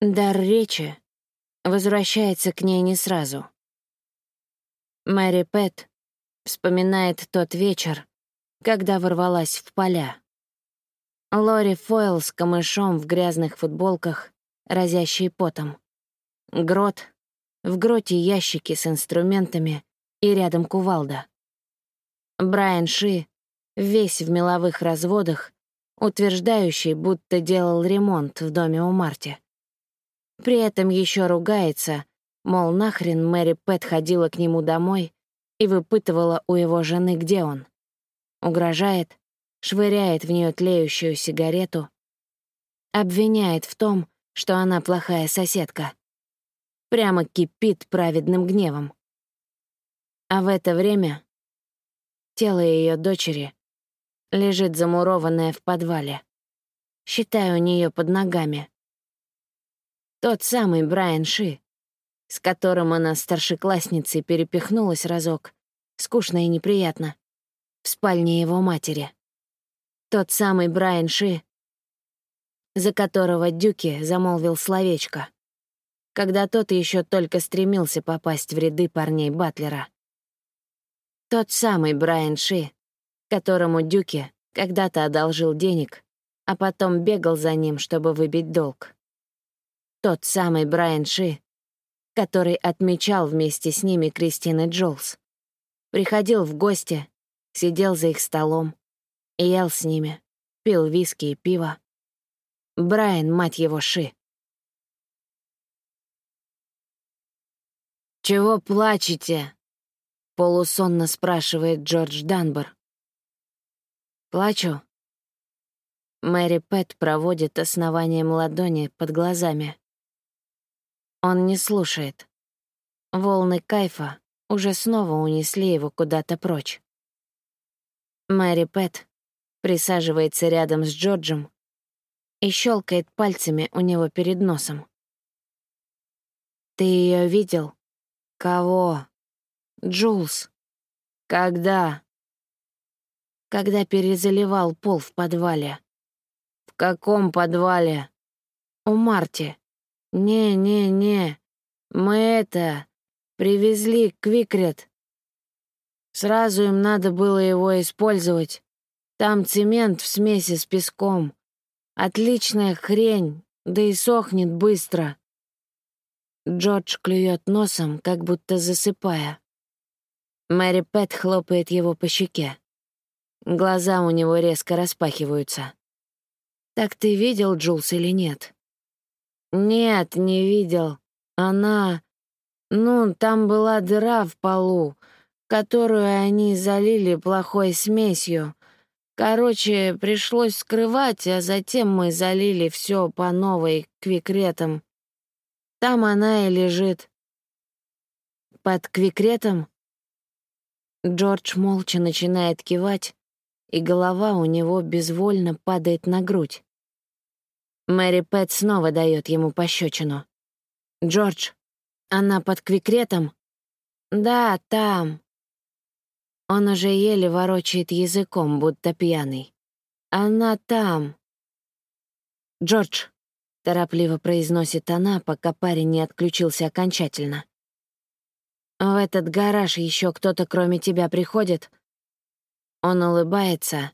Дар речи возвращается к ней не сразу. Мэри Пэт вспоминает тот вечер, когда ворвалась в поля. Лори Фойл с камышом в грязных футболках, разящей потом. Грот, в гроте ящики с инструментами и рядом кувалда. Брайан Ши, весь в меловых разводах, утверждающий, будто делал ремонт в доме у Марти. При этом еще ругается, мол, нахрен Мэри Пэт ходила к нему домой и выпытывала у его жены, где он. Угрожает, швыряет в нее тлеющую сигарету, обвиняет в том, что она плохая соседка. Прямо кипит праведным гневом. А в это время тело ее дочери лежит замурованное в подвале. Считаю у нее под ногами. Тот самый Брайан Ши, с которым она старшеклассницей перепихнулась разок, скучно и неприятно, в спальне его матери. Тот самый Брайан Ши, за которого Дюки замолвил словечко, когда тот еще только стремился попасть в ряды парней Батлера. Тот самый Брайан Ши, которому Дюки когда-то одолжил денег, а потом бегал за ним, чтобы выбить долг. Тот самый Брайан Ши, который отмечал вместе с ними Кристины Джолс. Приходил в гости, сидел за их столом, ел с ними, пил виски и пиво. Брайан, мать его, Ши. «Чего плачете?» — полусонно спрашивает Джордж Данбор. «Плачу». Мэри Пэт проводит основанием ладони под глазами. Он не слушает. Волны кайфа уже снова унесли его куда-то прочь. Мэри Пэт присаживается рядом с Джорджем и щелкает пальцами у него перед носом. «Ты ее видел?» «Кого?» «Джулс». «Когда?» «Когда перезаливал пол в подвале». «В каком подвале?» «У Марти». «Не-не-не, мы это... привезли Квикрет. Сразу им надо было его использовать. Там цемент в смеси с песком. Отличная хрень, да и сохнет быстро». Джордж клюет носом, как будто засыпая. Мэри Пэт хлопает его по щеке. Глаза у него резко распахиваются. «Так ты видел Джулс или нет?» «Нет, не видел. Она... Ну, там была дыра в полу, которую они залили плохой смесью. Короче, пришлось скрывать, а затем мы залили все по новой квикретом. Там она и лежит. Под квикретом?» Джордж молча начинает кивать, и голова у него безвольно падает на грудь. Мэри Пэт снова дает ему пощечину. «Джордж, она под квикретом?» «Да, там». Он уже еле ворочает языком, будто пьяный. «Она там». «Джордж», — торопливо произносит она, пока парень не отключился окончательно. «В этот гараж еще кто-то кроме тебя приходит?» Он улыбается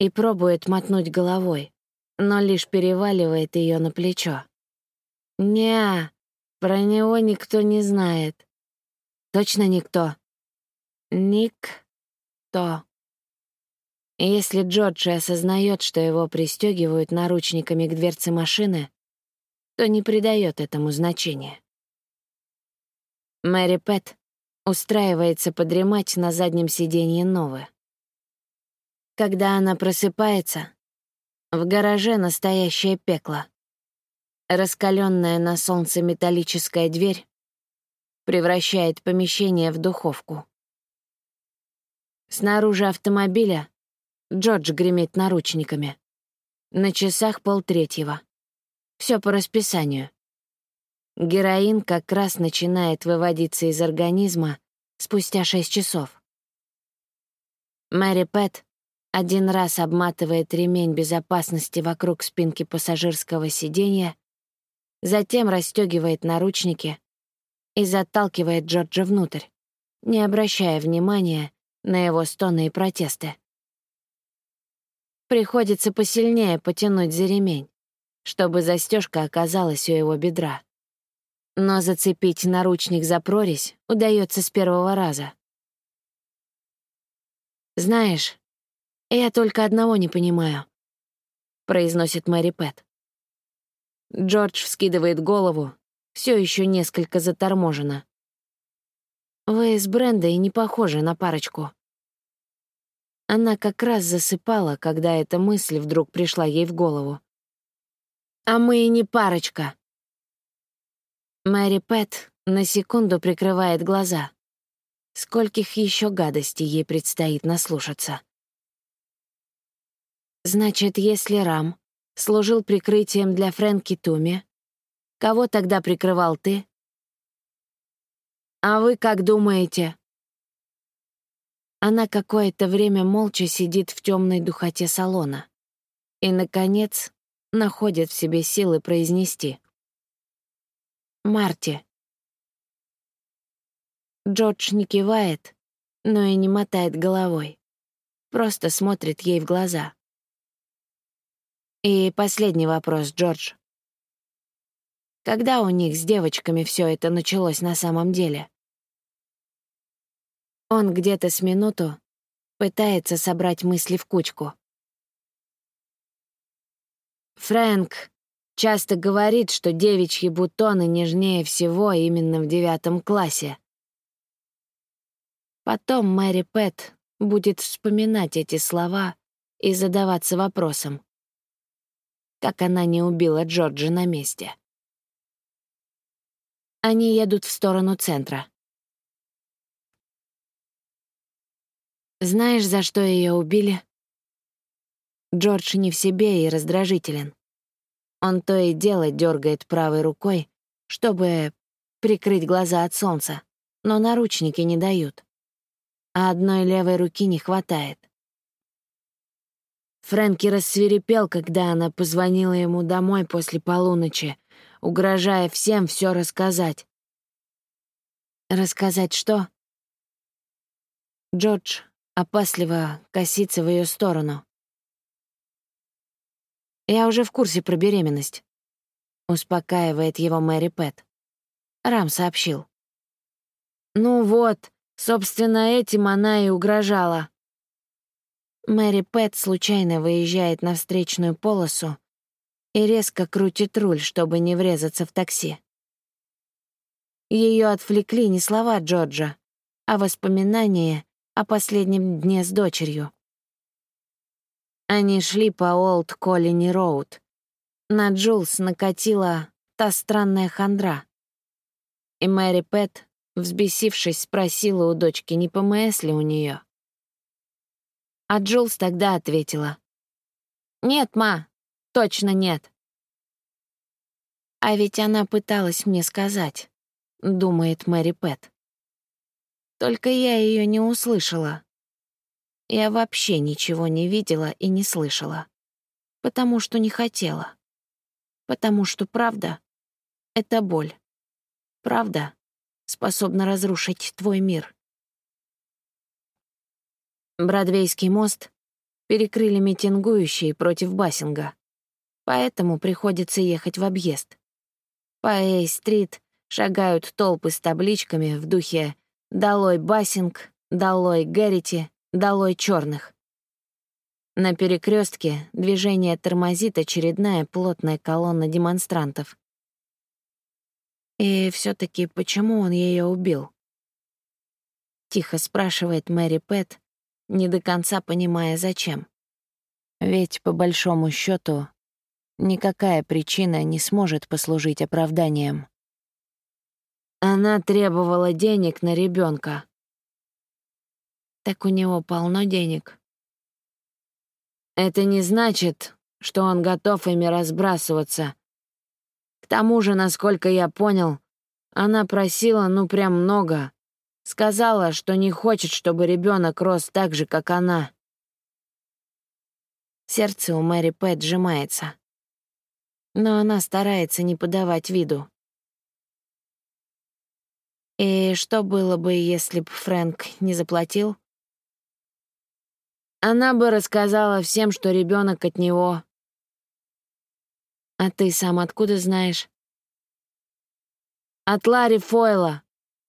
и пробует мотнуть головой но лишь переваливает ее на плечо. «Не, про него никто не знает». «Точно никто?» «Ник-то». Если Джордж осознает, что его пристегивают наручниками к дверце машины, то не придает этому значения. Мэри Пэт устраивается подремать на заднем сиденье Новы. Когда она просыпается, в гараже настоящее пекло. Раскаленная на солнце металлическая дверь превращает помещение в духовку. Снаружи автомобиля Джордж гремит наручниками. На часах полтретьего. Все по расписанию. Героин как раз начинает выводиться из организма спустя шесть часов. Мэри Пэт один раз обматывает ремень безопасности вокруг спинки пассажирского сиденья затем расстегивает наручники и заталкивает Джорджа внутрь, не обращая внимания на его стоны и протесты. Приходится посильнее потянуть за ремень, чтобы застежка оказалась у его бедра. Но зацепить наручник за прорезь удается с первого раза. «Знаешь, я только одного не понимаю», — произносит Мэри Пэт. Джордж вскидывает голову, все еще несколько заторможенно. «Вы с Брендой не похожи на парочку». Она как раз засыпала, когда эта мысль вдруг пришла ей в голову. «А мы и не парочка». Мэри Пэт на секунду прикрывает глаза. Скольких еще гадостей ей предстоит наслушаться. Значит, если Рам служил прикрытием для Фрэнки Туми, кого тогда прикрывал ты? А вы как думаете? Она какое-то время молча сидит в темной духоте салона и, наконец, находит в себе силы произнести. «Марти». Джордж не кивает, но и не мотает головой, просто смотрит ей в глаза. И последний вопрос, Джордж. Когда у них с девочками все это началось на самом деле? Он где-то с минуту пытается собрать мысли в кучку. Фрэнк часто говорит, что девичьи бутоны нежнее всего именно в девятом классе. Потом Мэри Пэт будет вспоминать эти слова и задаваться вопросом, как она не убила Джорджа на месте. Они едут в сторону центра. Знаешь, за что ее убили? Джордж не в себе и раздражителен. Он то и дело дергает правой рукой, чтобы прикрыть глаза от солнца, но наручники не дают. А одной левой руки не хватает. Фрэнки рассверепел, когда она позвонила ему домой после полуночи, угрожая всем все рассказать. Рассказать что? Джордж опасливо косится в ее сторону. «Я уже в курсе про беременность», — успокаивает его Мэри Пэт. Рам сообщил. «Ну вот, собственно, этим она и угрожала». Мэри Пэт случайно выезжает на встречную полосу и резко крутит руль, чтобы не врезаться в такси. Ее отвлекли не слова Джорджа, а воспоминания о последнем дне с дочерью. Они шли по Олд Коллини Роуд. На Джулс накатила та странная хандра. И Мэри Пэт, взбесившись, спросила у дочки, не ПМС ли у нее. А Джулс тогда ответила. «Нет, ма, точно нет». А ведь она пыталась мне сказать, думает Мэри Пэт. Только я ее не услышала. Я вообще ничего не видела и не слышала. Потому что не хотела. Потому что правда — это боль. Правда способна разрушить твой мир. Бродвейский мост перекрыли митингующие против Бассинга, поэтому приходится ехать в объезд. По Эй-стрит шагают толпы с табличками в духе Долой Бассинг, долой Гэрити, долой черных. На перекрестке движение тормозит очередная плотная колонна демонстрантов. И все таки почему он ее убил? Тихо спрашивает Мэри Пэт, не до конца понимая, зачем. Ведь, по большому счету, никакая причина не сможет послужить оправданием. Она требовала денег на ребенка. Так у него полно денег. Это не значит, что он готов ими разбрасываться. К тому же, насколько я понял, она просила ну прям много. Сказала, что не хочет, чтобы ребенок рос так же, как она. Сердце у Мэри Пэт сжимается. но она старается не подавать виду. И что было бы, если б Фрэнк не заплатил? Она бы рассказала всем, что ребенок от него. А ты сам откуда знаешь? От Ларри Фойла.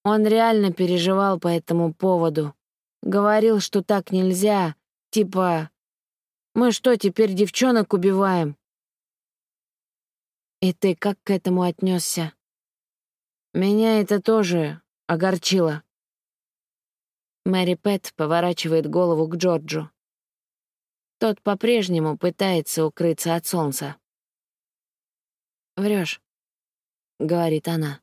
Он реально переживал по этому поводу. Говорил, что так нельзя. Типа, мы что, теперь девчонок убиваем? И ты как к этому отнесся? Меня это тоже огорчило. Мэри Пэт поворачивает голову к Джорджу. Тот по-прежнему пытается укрыться от солнца. Врешь, говорит она.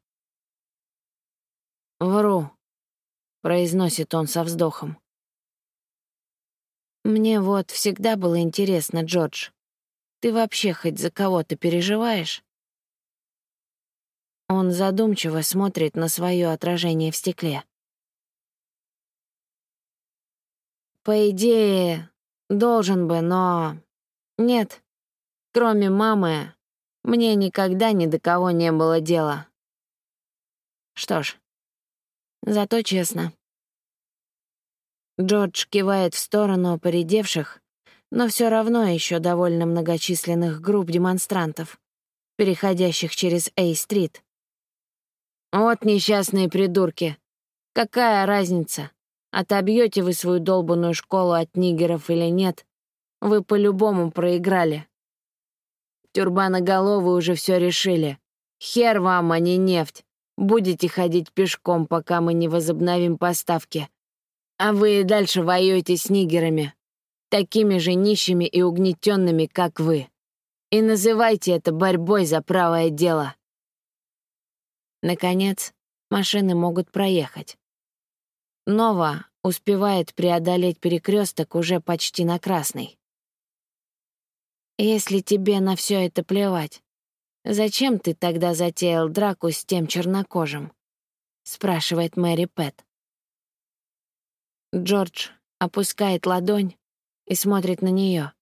«Вру», — произносит он со вздохом. «Мне вот всегда было интересно, Джордж, ты вообще хоть за кого-то переживаешь?» Он задумчиво смотрит на свое отражение в стекле. По идее, должен бы, но... Нет. Кроме мамы, мне никогда ни до кого не было дела. Что ж, зато честно. Джордж кивает в сторону поредевших, но все равно еще довольно многочисленных групп демонстрантов, переходящих через Эй-стрит. Вот несчастные придурки. Какая разница, отобьете вы свою долбанную школу от нигеров или нет, вы по-любому проиграли. Тюрбаноголовы уже все решили. Хер вам, а не нефть. Будете ходить пешком, пока мы не возобновим поставки. А вы и дальше воюете с нигерами, такими же нищими и угнетенными, как вы. И называйте это борьбой за правое дело. Наконец, машины могут проехать. Нова успевает преодолеть перекресток уже почти на красный. Если тебе на все это плевать, зачем ты тогда затеял драку с тем чернокожим? спрашивает Мэри Пэт. Джордж опускает ладонь и смотрит на нее,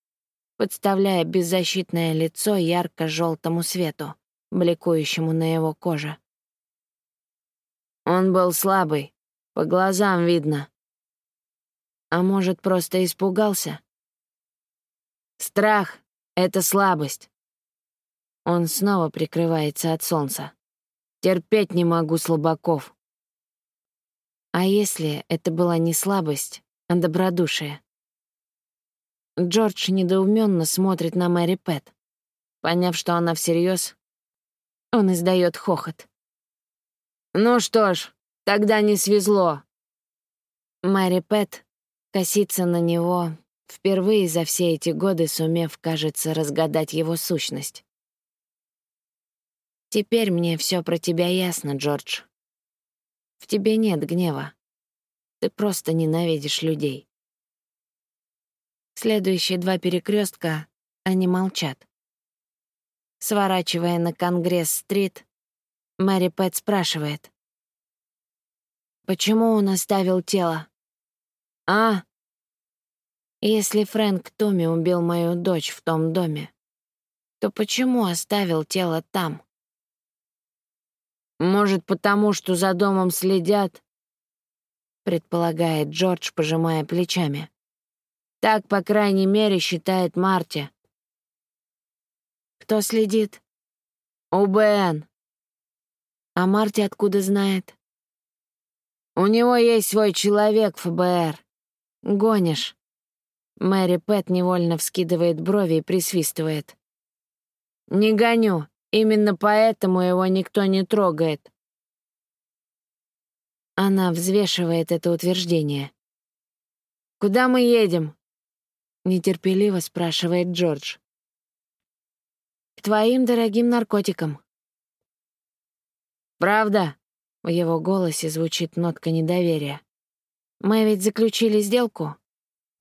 подставляя беззащитное лицо ярко-желтому свету, бликующему на его коже. Он был слабый, по глазам видно. А может, просто испугался? Страх — это слабость. Он снова прикрывается от солнца. Терпеть не могу слабаков. А если это была не слабость, а добродушие? Джордж недоуменно смотрит на Мэри Пэт. Поняв, что она всерьез, он издает хохот. «Ну что ж, тогда не свезло». Мэри Пэт косится на него, впервые за все эти годы сумев, кажется, разгадать его сущность. «Теперь мне все про тебя ясно, Джордж. В тебе нет гнева. Ты просто ненавидишь людей». Следующие два перекрестка они молчат. Сворачивая на Конгресс-стрит, Мэри Пэт спрашивает. «Почему он оставил тело?» «А?» «Если Фрэнк Томми убил мою дочь в том доме, то почему оставил тело там?» «Может, потому что за домом следят?» предполагает Джордж, пожимая плечами. «Так, по крайней мере, считает Марти». «Кто следит?» «УБН», а Марти откуда знает? У него есть свой человек, ФБР. Гонишь. Мэри Пэт невольно вскидывает брови и присвистывает. Не гоню. Именно поэтому его никто не трогает. Она взвешивает это утверждение. «Куда мы едем?» — нетерпеливо спрашивает Джордж. «К твоим дорогим наркотикам», «Правда?» — в его голосе звучит нотка недоверия. «Мы ведь заключили сделку,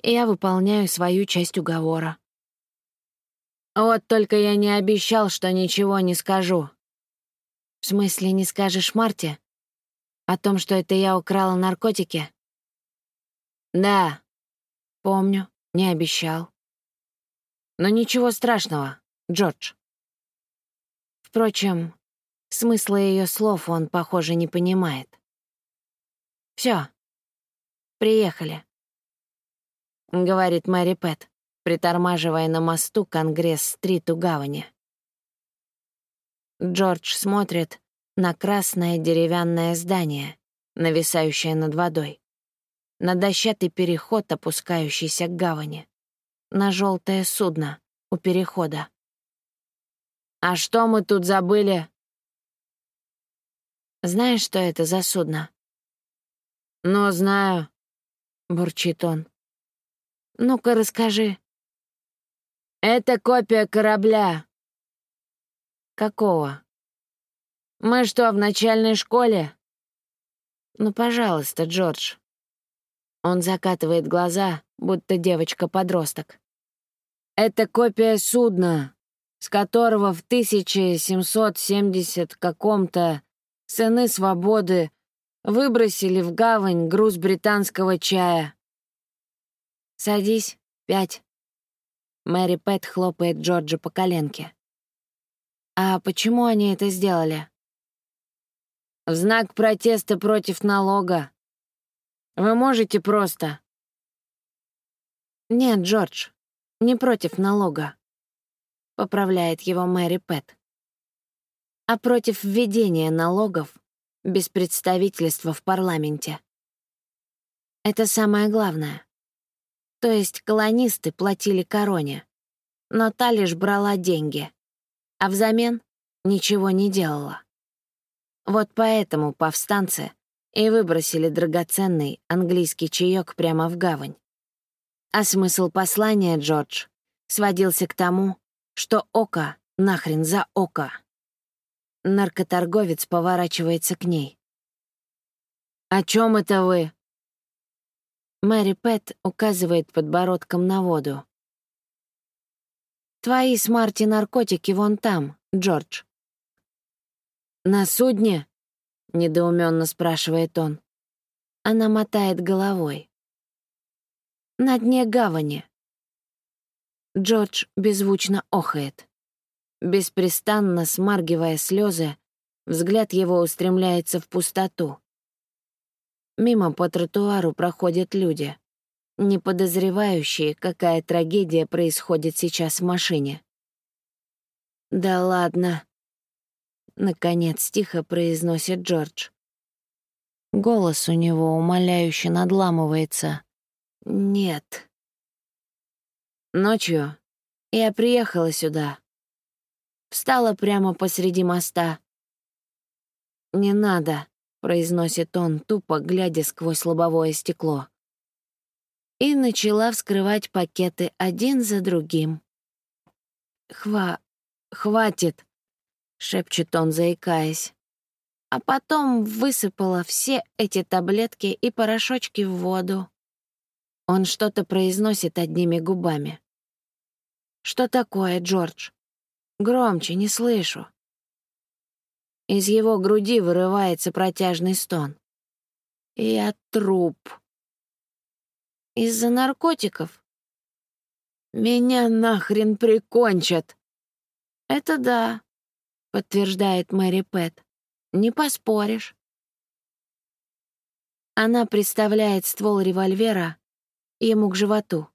и я выполняю свою часть уговора». «Вот только я не обещал, что ничего не скажу». «В смысле, не скажешь Марте? О том, что это я украла наркотики?» «Да». «Помню, не обещал». «Но ничего страшного, Джордж. Впрочем, смысла ее слов он, похоже, не понимает. Все, приехали», — говорит Мэри Пэт, притормаживая на мосту Конгресс-стрит у гавани. Джордж смотрит на красное деревянное здание, нависающее над водой, на дощатый переход, опускающийся к гавани, на желтое судно у перехода. «А что мы тут забыли?» «Знаешь, что это за судно?» «Ну, знаю», — бурчит он. «Ну-ка, расскажи». «Это копия корабля». «Какого?» «Мы что, в начальной школе?» «Ну, пожалуйста, Джордж». Он закатывает глаза, будто девочка-подросток. «Это копия судна, с которого в 1770 каком-то сыны свободы выбросили в гавань груз британского чая. «Садись, пять». Мэри Пэт хлопает Джорджа по коленке. «А почему они это сделали?» «В знак протеста против налога. Вы можете просто...» «Нет, Джордж, не против налога», — поправляет его Мэри Пэт, «а против введения налогов без представительства в парламенте. Это самое главное. То есть колонисты платили короне, но та лишь брала деньги, а взамен ничего не делала. Вот поэтому повстанцы и выбросили драгоценный английский чаек прямо в гавань. А смысл послания, Джордж, сводился к тому, что око нахрен за око. Наркоторговец поворачивается к ней. «О чем это вы?» Мэри Пэт указывает подбородком на воду. «Твои с Марти наркотики вон там, Джордж». «На судне?» — недоуменно спрашивает он. Она мотает головой. «На дне гавани». Джордж беззвучно охает. Беспрестанно смаргивая слезы, взгляд его устремляется в пустоту. Мимо по тротуару проходят люди, не подозревающие, какая трагедия происходит сейчас в машине. «Да ладно», — наконец тихо произносит Джордж. Голос у него умоляюще надламывается. «Нет». Ночью я приехала сюда. Встала прямо посреди моста. «Не надо», — произносит он, тупо глядя сквозь лобовое стекло. И начала вскрывать пакеты один за другим. «Хва... хватит», — шепчет он, заикаясь. А потом высыпала все эти таблетки и порошочки в воду. Он что-то произносит одними губами. «Что такое, Джордж? Громче, не слышу». Из его груди вырывается протяжный стон. «Я труп». «Из-за наркотиков?» «Меня нахрен прикончат!» «Это да», — подтверждает Мэри Пэт. «Не поспоришь». Она представляет ствол револьвера ему к животу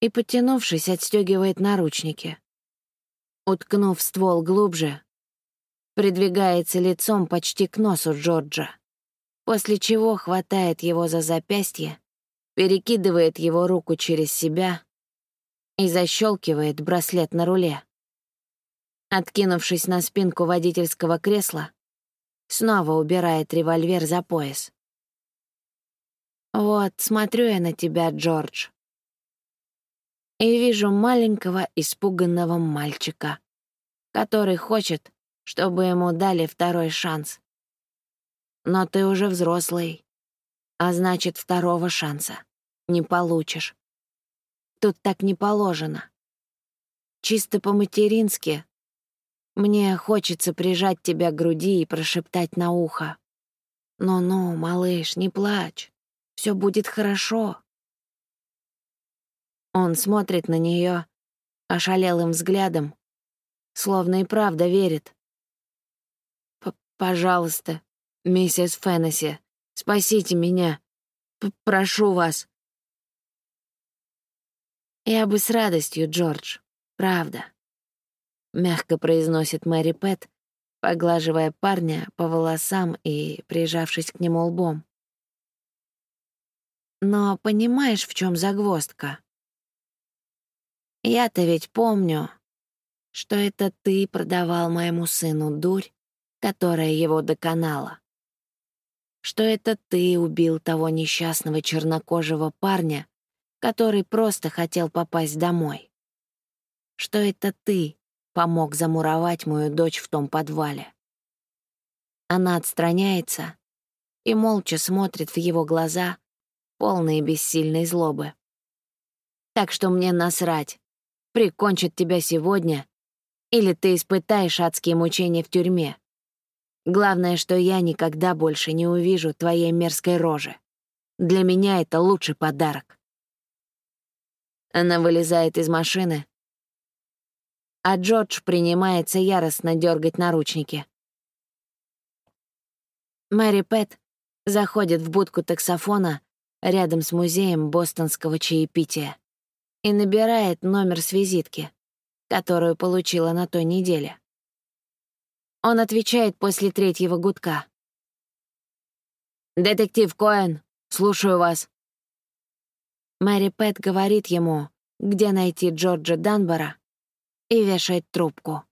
и, подтянувшись, отстегивает наручники. Уткнув ствол глубже, придвигается лицом почти к носу Джорджа, после чего хватает его за запястье, перекидывает его руку через себя и защелкивает браслет на руле. Откинувшись на спинку водительского кресла, снова убирает револьвер за пояс. «Вот, смотрю я на тебя, Джордж, и вижу маленького испуганного мальчика, который хочет, чтобы ему дали второй шанс. Но ты уже взрослый, а значит, второго шанса не получишь. Тут так не положено. Чисто по-матерински мне хочется прижать тебя к груди и прошептать на ухо. «Ну-ну, малыш, не плачь, все будет хорошо». Он смотрит на нее ошалелым взглядом, словно и правда верит. «Пожалуйста, миссис Феннесси, спасите меня. П Прошу вас». «Я бы с радостью, Джордж, правда», — мягко произносит Мэри Пэт, поглаживая парня по волосам и прижавшись к нему лбом. «Но понимаешь, в чем загвоздка? Я-то ведь помню, что это ты продавал моему сыну дурь, которая его доконала. Что это ты убил того несчастного чернокожего парня, который просто хотел попасть домой. Что это ты помог замуровать мою дочь в том подвале. Она отстраняется и молча смотрит в его глаза, полные бессильной злобы. Так что мне насрать, прикончит тебя сегодня или ты испытаешь адские мучения в тюрьме. Главное, что я никогда больше не увижу твоей мерзкой рожи. Для меня это лучший подарок. Она вылезает из машины, а Джордж принимается яростно дергать наручники. Мэри Пэт заходит в будку таксофона рядом с музеем бостонского чаепития и набирает номер с визитки, которую получила на той неделе. Он отвечает после третьего гудка. «Детектив Коэн, слушаю вас». Мэри Пэт говорит ему, где найти Джорджа Данбора, и вешает трубку.